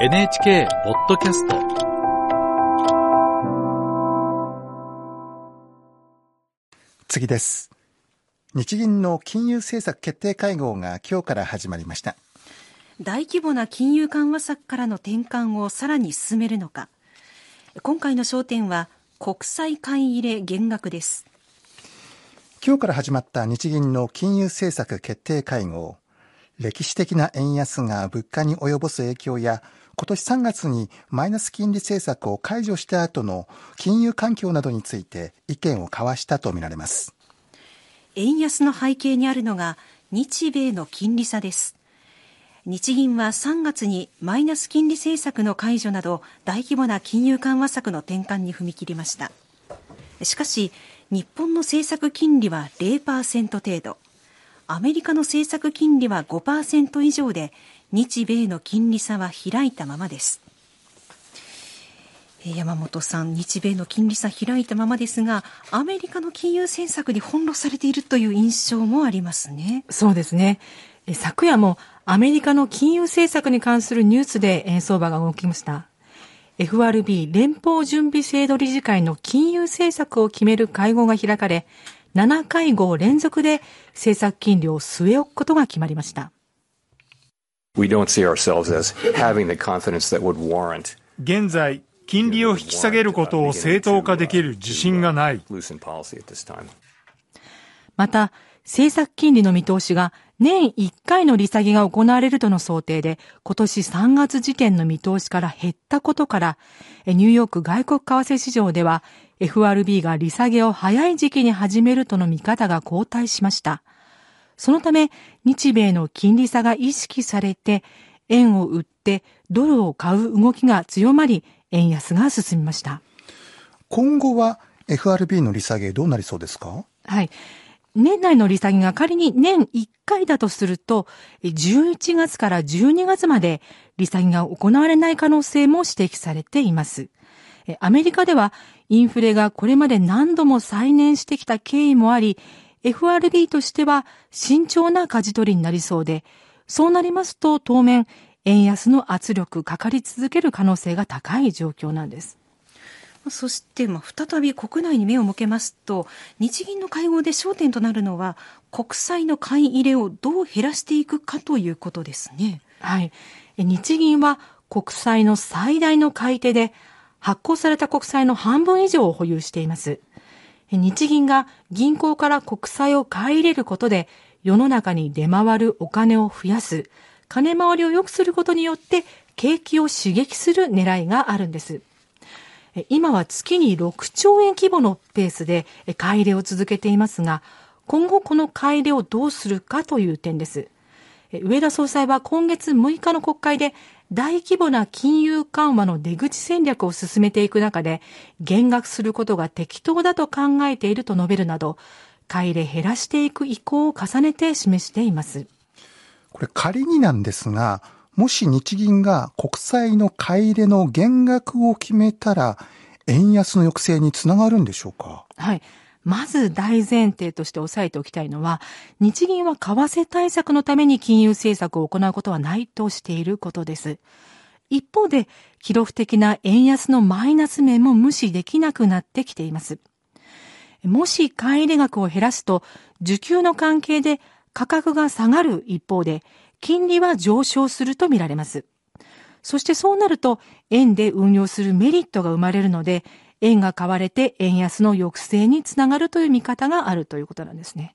NHK ポッドキャスト次です。日銀の金融政策決定会合が今日から始まりました。大規模な金融緩和策からの転換をさらに進めるのか。今回の焦点は国債買い入れ減額です。今日から始まった日銀の金融政策決定会合。歴史的な円安が物価に及ぼす影響や今年3月にマイナス金利政策を解除した後の金融環境などについて意見を交わしたとみられます。円安の背景にあるのが日米の金利差です。日銀は3月にマイナス金利政策の解除など大規模な金融緩和策の転換に踏み切りました。しかし日本の政策金利は0%程度。アメリカの政策金利は5%以上で日米の金利差は開いたままです山本さん、日米の金利差開いたままですが、アメリカの金融政策に翻弄されているという印象もありますね。そうですね。昨夜もアメリカの金融政策に関するニュースで円相場が動きました。FRB 連邦準備制度理事会の金融政策を決める会合が開かれ、7会合連続で政策金利を据え置くことが決まりました。現在、金利を引き下げることを正当化できる自信がない。また、政策金利の見通しが年1回の利下げが行われるとの想定で、今年3月時点の見通しから減ったことから、ニューヨーク外国為替市場では FRB が利下げを早い時期に始めるとの見方が後退しました。そのため、日米の金利差が意識されて、円を売ってドルを買う動きが強まり、円安が進みました。今後は FRB の利下げどうなりそうですか？はい。年内の利下げが仮に年1回だとすると、11月から12月まで利下げが行われない可能性も指摘されています。アメリカではインフレがこれまで何度も再燃してきた経緯もあり、FRB としては慎重な舵取りになりそうで、そうなりますと当面、円安の圧力かかり続ける可能性が高い状況なんです。そして、まあ、再び国内に目を向けますと、日銀の会合で焦点となるのは、国債の買い入れをどう減らしていくかということですね。はい。日銀は国債の最大の買い手で、発行された国債の半分以上を保有しています。日銀が銀行から国債を買い入れることで、世の中に出回るお金を増やす、金回りを良くすることによって景気を刺激する狙いがあるんです。今は月に6兆円規模のペースで買い入れを続けていますが、今後この買い入れをどうするかという点です。上田総裁は今月6日の国会で大規模な金融緩和の出口戦略を進めていく中で減額することが適当だと考えていると述べるなど、買い入れ減らしていく意向を重ねて示しています。これ仮になんですが、もし日銀が国債の買い入れの減額を決めたら、円安の抑制につながるんでしょうか？はい。まず大前提として押さえておきたいのは、日銀は為替対策のために金融政策を行うことはないとしていることです。一方で、記録的な円安のマイナス面も無視できなくなってきています。もし買い入れ額を減らすと、需給の関係で価格が下がる一方で、金利は上昇するとみられます。そしてそうなると、円で運用するメリットが生まれるので、円が買われて円安の抑制につながるという見方があるということなんですね。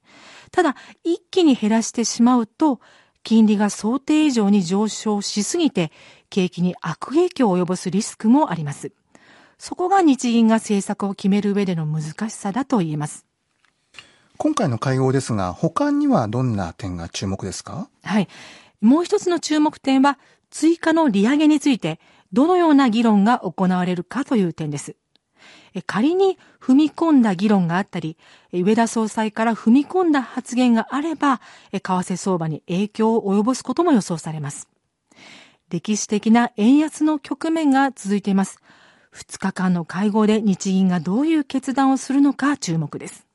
ただ、一気に減らしてしまうと、金利が想定以上に上昇しすぎて、景気に悪影響を及ぼすリスクもあります。そこが日銀が政策を決める上での難しさだと言えます。今回の会合ですが、他にはどんな点が注目ですか？はい。もう一つの注目点は、追加の利上げについて、どのような議論が行われるかという点です。仮に踏み込んだ議論があったり、上田総裁から踏み込んだ発言があれば、為替相場に影響を及ぼすことも予想されます。歴史的な円安の局面が続いています。2日間の会合で日銀がどういう決断をするのか注目です。